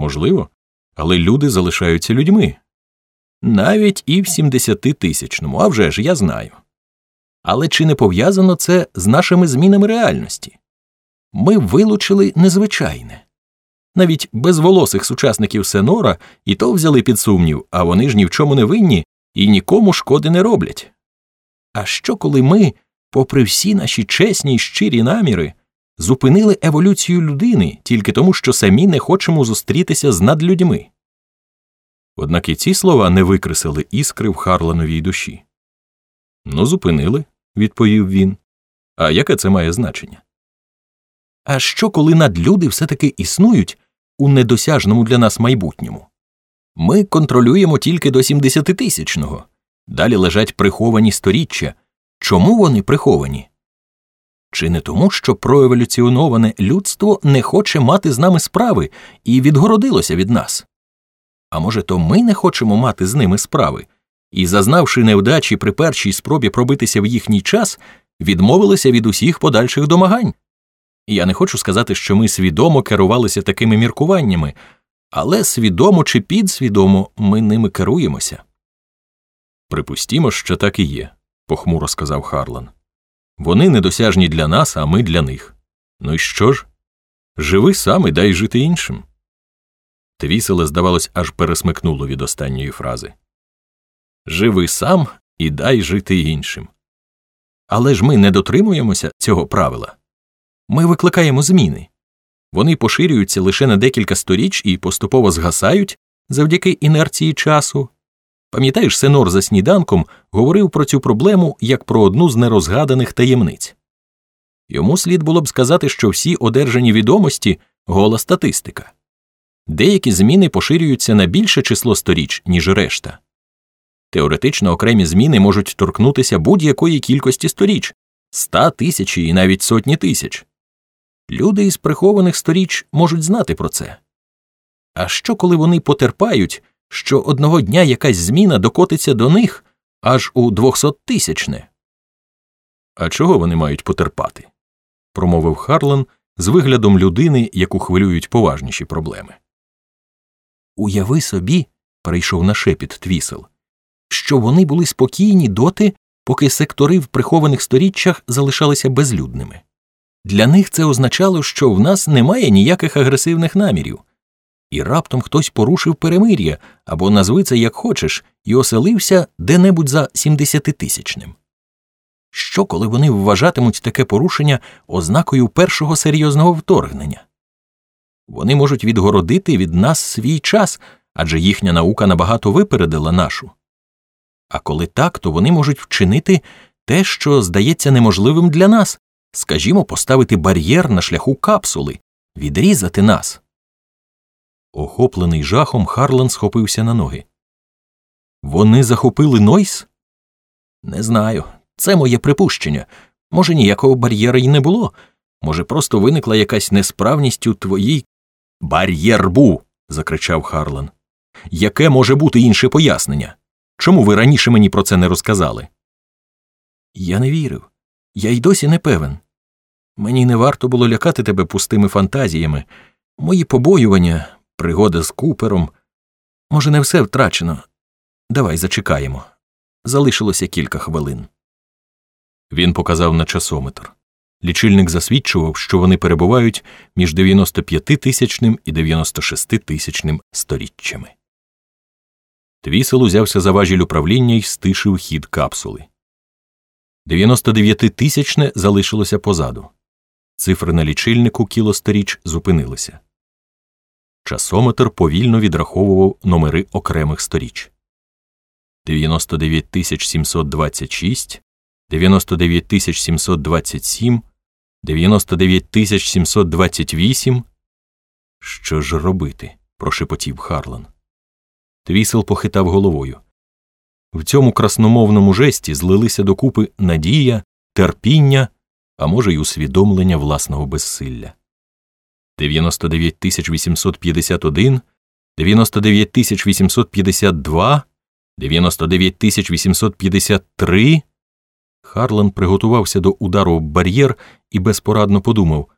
Можливо, але люди залишаються людьми. Навіть і в 70 тисячному, а вже ж я знаю. Але чи не пов'язано це з нашими змінами реальності? Ми вилучили незвичайне. Навіть безволосих сучасників Сенора і то взяли під сумнів, а вони ж ні в чому не винні і нікому шкоди не роблять. А що коли ми, попри всі наші чесні й щирі наміри, зупинили еволюцію людини тільки тому, що самі не хочемо зустрітися з надлюдьми? Однак і ці слова не викресили іскри в Харлановій душі. Ну, зупинили, відповів він. А яке це має значення? А що, коли надлюди все таки існують у недосяжному для нас майбутньому? Ми контролюємо тільки до 70 тисячного. Далі лежать приховані сторіччя. Чому вони приховані? Чи не тому, що проеволюціоноване людство не хоче мати з нами справи і відгородилося від нас? А може, то ми не хочемо мати з ними справи, і, зазнавши невдачі при першій спробі пробитися в їхній час, відмовилися від усіх подальших домагань? Я не хочу сказати, що ми свідомо керувалися такими міркуваннями, але свідомо чи підсвідомо ми ними керуємося. Припустімо, що так і є, похмуро сказав Харлан. Вони недосяжні для нас, а ми для них. Ну і що ж? Живи сам і дай жити іншим. Твіселе, здавалось, аж пересмикнуло від останньої фрази Живи сам і дай жити іншим. Але ж ми не дотримуємося цього правила. Ми викликаємо зміни. Вони поширюються лише на декілька сторіч і поступово згасають завдяки інерції часу. Пам'ятаєш, Сеннор за сніданком говорив про цю проблему як про одну з нерозгаданих таємниць. Йому слід було б сказати, що всі одержані відомості гола статистика. Деякі зміни поширюються на більше число сторіч, ніж решта. Теоретично окремі зміни можуть торкнутися будь-якої кількості сторіч ста тисячі і навіть сотні тисяч. Люди із прихованих сторіч можуть знати про це. А що, коли вони потерпають, що одного дня якась зміна докотиться до них аж у двохсоттисячне? А чого вони мають потерпати? промовив Харлан з виглядом людини, яку хвилюють поважніші проблеми. Уяви собі, перейшов на шепіт Твісел, що вони були спокійні доти, поки сектори в прихованих сторіччях залишалися безлюдними. Для них це означало, що в нас немає ніяких агресивних намірів, і раптом хтось порушив перемир'я або назви це як хочеш, і оселився де-небудь за сімдесятитисячним. Що, коли вони вважатимуть таке порушення ознакою першого серйозного вторгнення? Вони можуть відгородити від нас свій час, адже їхня наука набагато випередила нашу. А коли так, то вони можуть вчинити те, що здається неможливим для нас скажімо, поставити бар'єр на шляху капсули, відрізати нас. Охоплений жахом, Харлан схопився на ноги. Вони захопили Нойс? Не знаю. Це моє припущення. Може, ніякого бар'єра й не було. Може, просто виникла якась несправність у твоїй. Бар'єр був. закричав Харлан. Яке може бути інше пояснення? Чому ви раніше мені про це не розказали? Я не вірив. Я й досі не певен. Мені не варто було лякати тебе пустими фантазіями. Мої побоювання, пригода з купером. Може, не все втрачено. Давай зачекаємо. Залишилося кілька хвилин. Він показав на часометр. Лічильник засвідчував, що вони перебувають між 95 тисячним і 96 тисячним сторіччями. Твісел узявся за важіль управління і стишив хід капсули. 99-тисячне залишилося позаду. Цифри на лічильнику кілосторіч зупинилися. Часометр повільно відраховував номери окремих сторіч 99726, 99727, 99728. Що ж робити? прошепотів Харлан. Твісел похитав головою. В цьому красномовному жесті злилися докупи надія, терпіння, а може й усвідомлення власного безсилля. 99 851, 99 852, 99 853. Харлан приготувався до удару об бар'єр і безпорадно подумав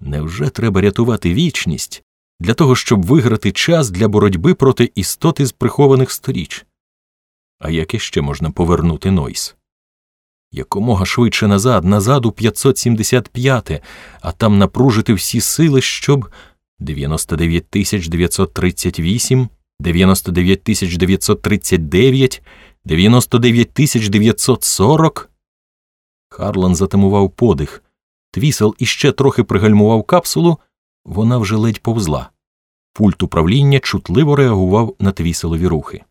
невже треба рятувати вічність для того, щоб виграти час для боротьби проти істоти з прихованих сторіч. А як іще можна повернути Нойс? Якомога швидше назад, назад у 575, а там напружити всі сили, щоб 99 938, 99 939, 99 940. Харлан затамував подих. Твісел іще трохи пригальмував капсулу, вона вже ледь повзла. Пульт управління чутливо реагував на твіселові рухи.